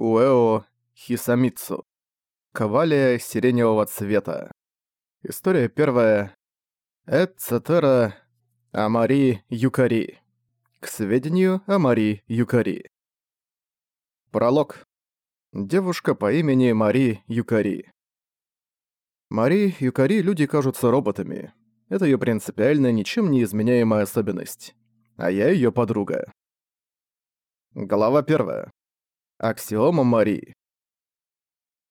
Уэо Хисамицу. Кавалия сиреневого цвета. История первая. Эцетера Амари Юкари. К сведению о Мари Юкари. Пролог. Девушка по имени Мари Юкари. Мари Юкари люди кажутся роботами. Это ее принципиальная, ничем не изменяемая особенность. А я ее подруга. Глава первая. Аксиома Мари.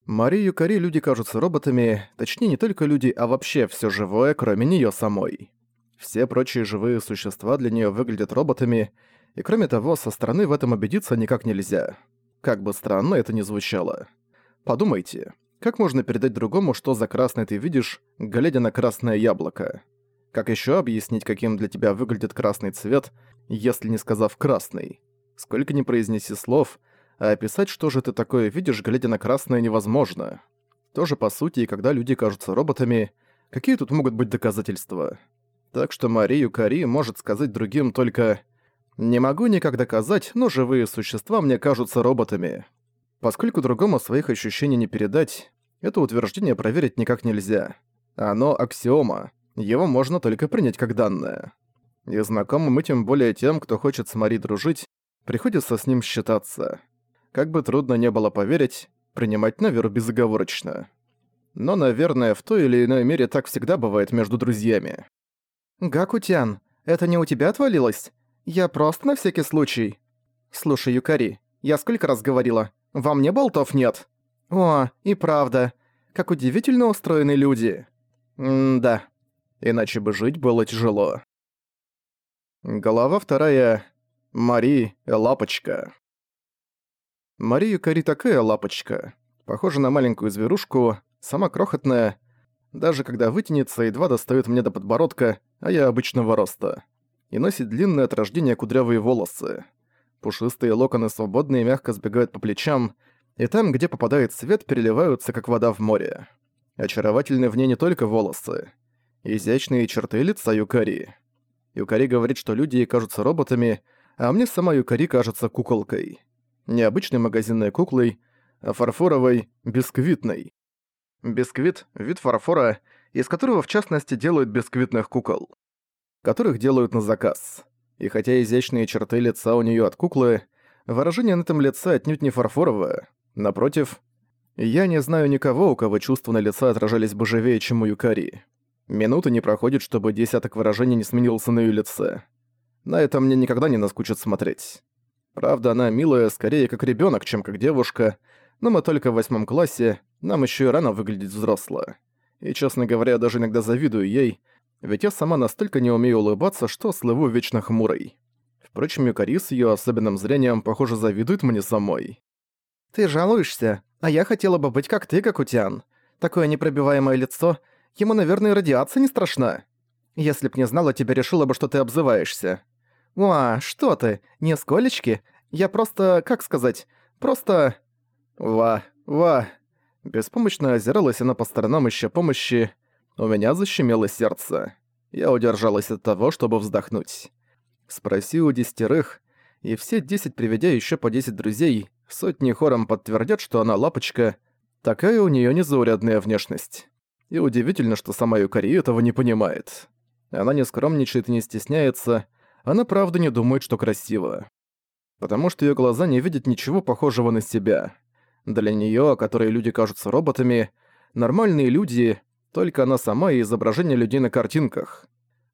Мари Юкари люди кажутся роботами, точнее не только люди, а вообще все живое, кроме нее самой. Все прочие живые существа для нее выглядят роботами, и кроме того, со стороны в этом убедиться никак нельзя. Как бы странно это ни звучало. Подумайте, как можно передать другому, что за красный ты видишь, глядя на красное яблоко? Как еще объяснить, каким для тебя выглядит красный цвет, если не сказав «красный»? Сколько ни произнеси слов, а описать, что же ты такое видишь, глядя на красное, невозможно. Тоже по сути, и когда люди кажутся роботами, какие тут могут быть доказательства? Так что Марию Кари может сказать другим только «Не могу никак доказать, но живые существа мне кажутся роботами». Поскольку другому своих ощущений не передать, это утверждение проверить никак нельзя. Оно аксиома, его можно только принять как данное. И знакомым и тем более тем, кто хочет с Мари дружить, приходится с ним считаться. Как бы трудно не было поверить, принимать на веру безоговорочно. Но, наверное, в той или иной мере так всегда бывает между друзьями. «Гакутян, это не у тебя отвалилось? Я просто на всякий случай». «Слушай, Юкари, я сколько раз говорила, вам мне болтов нет?» «О, и правда. Как удивительно устроены люди». «М-да. Иначе бы жить было тяжело». Голова вторая. Мари, лапочка. Мари Юкари такая лапочка. Похожа на маленькую зверушку, сама крохотная. Даже когда вытянется, едва достает мне до подбородка, а я обычного роста. И носит длинные от рождения кудрявые волосы. Пушистые локоны свободно и мягко сбегают по плечам, и там, где попадает свет, переливаются, как вода в море. Очаровательны в ней не только волосы. Изящные черты лица Юкари. Юкари говорит, что люди кажутся роботами, а мне сама Юкари кажется куколкой не обычной магазинной куклой, а фарфоровой, бисквитной. Бисквит – вид фарфора, из которого в частности делают бисквитных кукол, которых делают на заказ. И хотя изящные черты лица у нее от куклы, выражение на этом лице отнюдь не фарфоровое. Напротив, я не знаю никого, у кого чувства на лице отражались бы живее, чем у Юкари. Минуты не проходит, чтобы десяток выражений не сменился на ее лице. На это мне никогда не наскучит смотреть. Правда, она милая скорее как ребенок, чем как девушка, но мы только в восьмом классе, нам еще и рано выглядеть взросло. И, честно говоря, я даже иногда завидую ей, ведь я сама настолько не умею улыбаться, что слыву вечно хмурой. Впрочем, Юкари с её особенным зрением, похоже, завидует мне самой. «Ты жалуешься, а я хотела бы быть как ты, как Утян. Такое непробиваемое лицо, ему, наверное, радиация не страшна. Если б не знала, тебя решила бы, что ты обзываешься. «Ва, что ты, не сколечки? Я просто, как сказать, просто...» «Ва, ва...» Беспомощно озиралась она по сторонам, ища помощи. У меня защемело сердце. Я удержалась от того, чтобы вздохнуть. Спроси у десятерых, и все десять, приведя еще по десять друзей, сотни хором подтвердят, что она лапочка. Такая у нее незаурядная внешность. И удивительно, что сама Юкари этого не понимает. Она не скромничает и не стесняется, она правда не думает, что красиво. Потому что ее глаза не видят ничего похожего на себя. Для нее, которые люди кажутся роботами, нормальные люди — только она сама и изображение людей на картинках.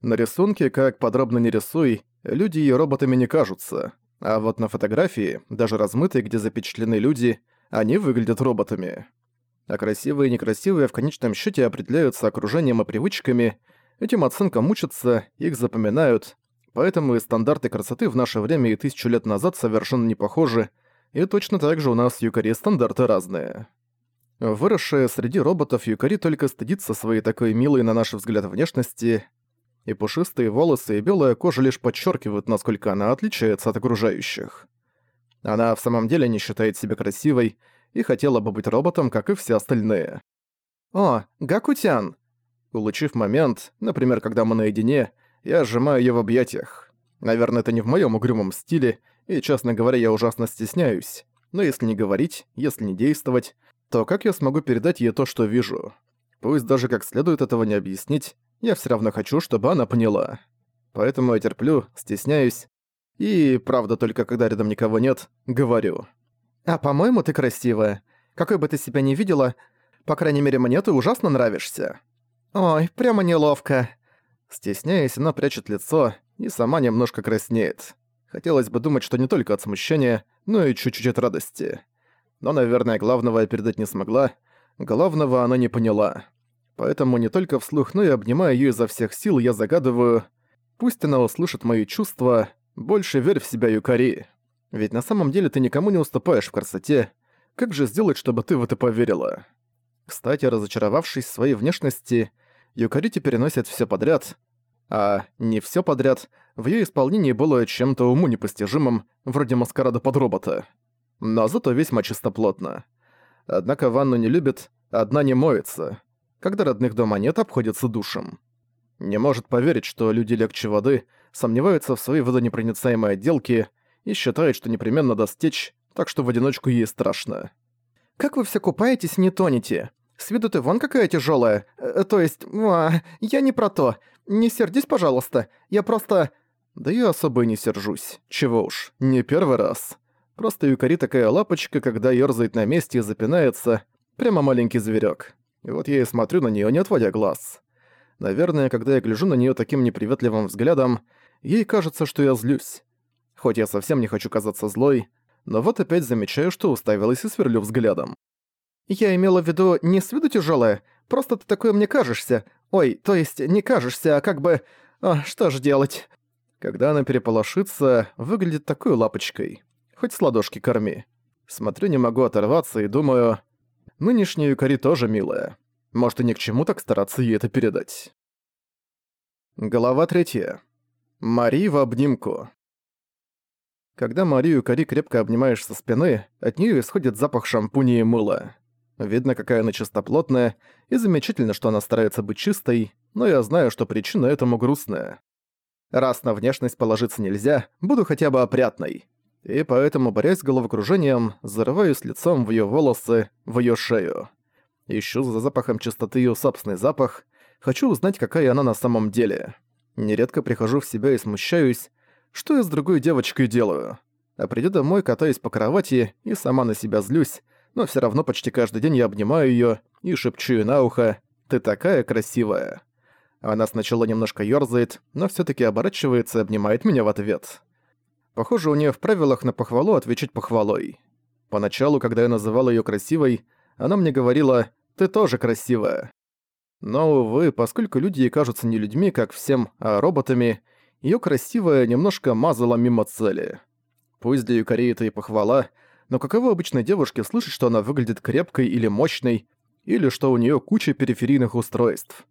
На рисунке, как подробно не рисуй, люди и роботами не кажутся. А вот на фотографии, даже размытые, где запечатлены люди, они выглядят роботами. А красивые и некрасивые в конечном счете определяются окружением и привычками, этим оценкам учатся, их запоминают, Поэтому и стандарты красоты в наше время и тысячу лет назад совершенно не похожи, и точно так же у нас в Юкари стандарты разные. Выросшая среди роботов Юкари только стыдится своей такой милой на наш взгляд внешности, и пушистые волосы и белая кожа лишь подчеркивают, насколько она отличается от окружающих. Она в самом деле не считает себя красивой и хотела бы быть роботом, как и все остальные. «О, Гакутян!» Улучив момент, например, когда мы наедине, я сжимаю её в объятиях. Наверное, это не в моём угрюмом стиле, и, честно говоря, я ужасно стесняюсь. Но если не говорить, если не действовать, то как я смогу передать ей то, что вижу? Пусть даже как следует этого не объяснить, я все равно хочу, чтобы она поняла. Поэтому я терплю, стесняюсь, и, правда, только когда рядом никого нет, говорю. «А по-моему, ты красивая. Какой бы ты себя ни видела, по крайней мере, мне ты ужасно нравишься». «Ой, прямо неловко». Стесняясь, она прячет лицо и сама немножко краснеет. Хотелось бы думать, что не только от смущения, но и чуть-чуть от радости. Но, наверное, главного я передать не смогла. Главного она не поняла. Поэтому не только вслух, но и обнимая её изо всех сил, я загадываю... Пусть она услышит мои чувства, больше верь в себя, Юкари. Ведь на самом деле ты никому не уступаешь в красоте. Как же сделать, чтобы ты в это поверила? Кстати, разочаровавшись в своей внешности, Юкари теперь носит всё подряд, а не всё подряд, в её исполнении было чем-то уму непостижимым, вроде маскарада под робота. Но зато весьма чистоплотно. Однако ванну не любит, одна не моется. Когда родных дома нет, обходится душем. Не может поверить, что люди легче воды, сомневаются в своей водонепроницаемой отделке и считают, что непременно даст течь, так что в одиночку ей страшно. «Как вы все купаетесь не тонете? С виду ты вон какая тяжелая. Э, то есть, а, я не про то. Не сердись, пожалуйста. Я просто...» Да я особо не сержусь. Чего уж, не первый раз. Просто Юкари такая лапочка, когда ёрзает на месте и запинается. Прямо маленький зверёк. И вот я и смотрю на неё, не отводя глаз. Наверное, когда я гляжу на неё таким неприветливым взглядом, ей кажется, что я злюсь. Хоть я совсем не хочу казаться злой, но вот опять замечаю, что уставилась и сверлю взглядом. «Я имела в виду не с виду тяжёлая, просто ты такой мне кажешься. Ой, то есть не кажешься, а как бы... О, что ж делать?» Когда она переполошится, выглядит такой лапочкой. Хоть с ладошки корми. Смотрю, не могу оторваться и думаю... Нынешняя Юкари тоже милая. Может, и ни к чему так стараться ей это передать. Глава третья. Мари в обнимку. Когда Марию Юкари крепко обнимаешь со спины, от нее исходит запах шампуня и мыла. Видно, какая она чистоплотная, и замечательно, что она старается быть чистой, но я знаю, что причина этому грустная. Раз на внешность положиться нельзя, буду хотя бы опрятной. И поэтому, борясь с головокружением, зарываюсь лицом в ее волосы, в ее шею. Ищу за запахом чистоты ее собственный запах, хочу узнать, какая она на самом деле. Нередко прихожу в себя и смущаюсь, что я с другой девочкой делаю. А придя домой, катаюсь по кровати и сама на себя злюсь, но все равно почти каждый день я обнимаю ее и шепчу ей на ухо «Ты такая красивая». Она сначала немножко ёрзает, но все таки оборачивается и обнимает меня в ответ. Похоже, у нее в правилах на похвалу отвечать похвалой. Поначалу, когда я называл ее красивой, она мне говорила «ты тоже красивая». Но, увы, поскольку люди ей кажутся не людьми, как всем, а роботами, ее красивая немножко мазала мимо цели. Пусть для Юкари это и похвала, но каково обычной девушке слышать, что она выглядит крепкой или мощной, или что у нее куча периферийных устройств?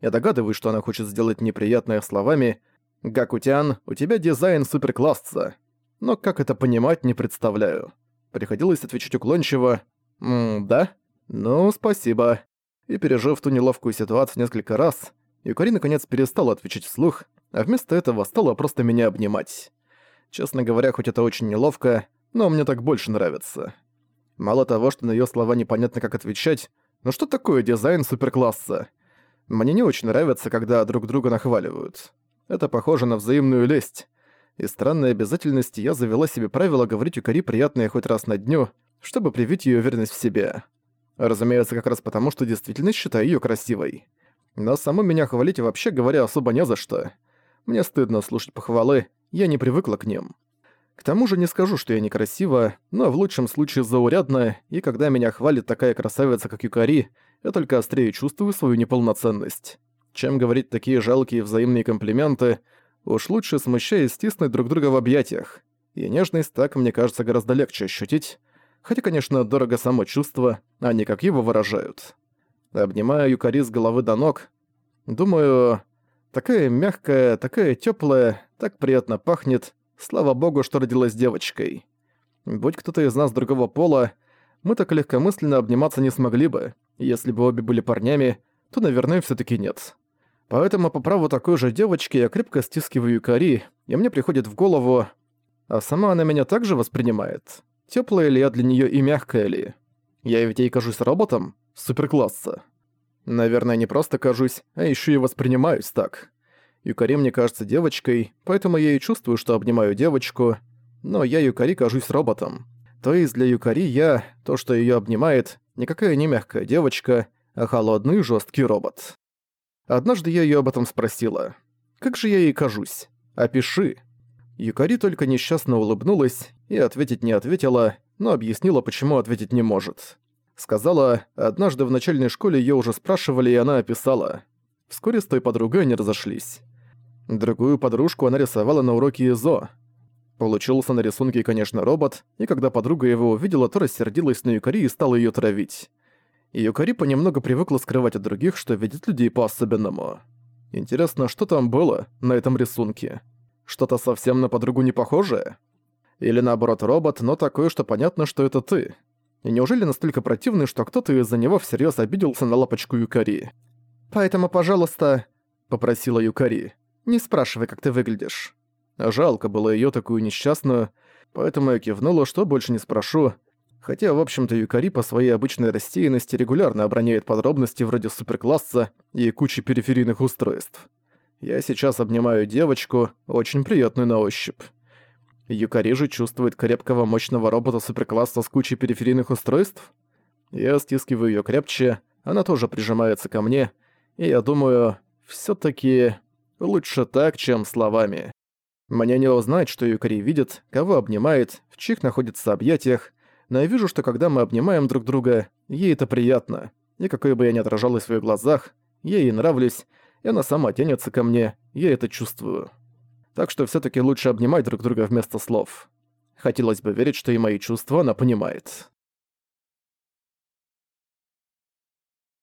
Я догадываюсь, что она хочет сделать неприятное словами «Гакутян, у тебя дизайн суперкласса». Но как это понимать, не представляю. Приходилось отвечать уклончиво «Ммм, да? Ну, спасибо». И пережив ту неловкую ситуацию несколько раз, Юкари наконец перестала отвечать вслух, а вместо этого стала просто меня обнимать. Честно говоря, хоть это очень неловко, но мне так больше нравится. Мало того, что на её слова непонятно как отвечать, но что такое дизайн суперкласса? Мне не очень нравится, когда друг друга нахваливают. Это похоже на взаимную лесть. Из странной обязательности я завела себе правило говорить Юкари приятное хоть раз на дню, чтобы привить её уверенность в себе. Разумеется, как раз потому, что действительно считаю её красивой. Но саму меня хвалить вообще говоря особо не за что. Мне стыдно слушать похвалы, я не привыкла к ним. К тому же не скажу, что я некрасива, но в лучшем случае заурядна, и когда меня хвалит такая красавица, как Юкари, я только острее чувствую свою неполноценность. Чем говорить такие жалкие взаимные комплименты, уж лучше смущаясь стиснуть друг друга в объятиях. И нежность так, мне кажется, гораздо легче ощутить, хотя, конечно, дорого само чувство, а не как его выражают. Обнимаю Юкари с головы до ног, думаю, такая мягкая, такая теплая, так приятно пахнет, слава богу, что родилась девочкой. Будь кто-то из нас другого пола, мы так легкомысленно обниматься не смогли бы, если бы обе были парнями, то, наверное, все таки нет. Поэтому по праву такой же девочки я крепко стискиваю Кари, и мне приходит в голову... А сама она меня также воспринимает? Теплая ли я для нее и мягкая ли? Я ведь ей кажусь роботом суперкласса. Наверное, не просто кажусь, а еще и воспринимаюсь так. Юкари мне кажется девочкой, поэтому я и чувствую, что обнимаю девочку, но я Юкари кажусь роботом. То есть для Юкари я, то, что ее обнимает, никакая не мягкая девочка, а холодный жесткий робот. Однажды я ее об этом спросила. «Как же я ей кажусь? Опиши». Юкари только несчастно улыбнулась и ответить не ответила, но объяснила, почему ответить не может. Сказала, однажды в начальной школе её уже спрашивали, и она описала. Вскоре с той подругой они разошлись. Другую подружку она рисовала на уроке ИЗО. Получился на рисунке, конечно, робот, и когда подруга его увидела, то рассердилась на Юкари и стала её травить. Юкари понемногу привыкла скрывать от других, что видит людей по-особенному. Интересно, что там было на этом рисунке? Что-то совсем на подругу не похожее? Или наоборот робот, но такое, что понятно, что это ты? И неужели настолько противный, что кто-то из-за него всерьез обиделся на лапочку Юкари? «Поэтому, пожалуйста», — попросила Юкари, — «не спрашивай, как ты выглядишь». Жалко было ее такую несчастную, поэтому я кивнула, что больше не спрошу, хотя, в общем-то, Юкари по своей обычной рассеянности регулярно обороняет подробности вроде суперкласса и кучи периферийных устройств. Я сейчас обнимаю девочку, очень приятную на ощупь. Юкари же чувствует крепкого мощного робота суперкласса с кучей периферийных устройств. Я стискиваю ее крепче, она тоже прижимается ко мне, и я думаю, все таки лучше так, чем словами. Мне не узнать, что Юкари видит, кого обнимает, в чьих находится объятиях, но я вижу, что когда мы обнимаем друг друга, ей это приятно. И какой бы я ни отражалась в её глазах, я ей нравлюсь, и она сама тянется ко мне, я это чувствую так что все таки лучше обнимать друг друга вместо слов. Хотелось бы верить, что и мои чувства она понимает.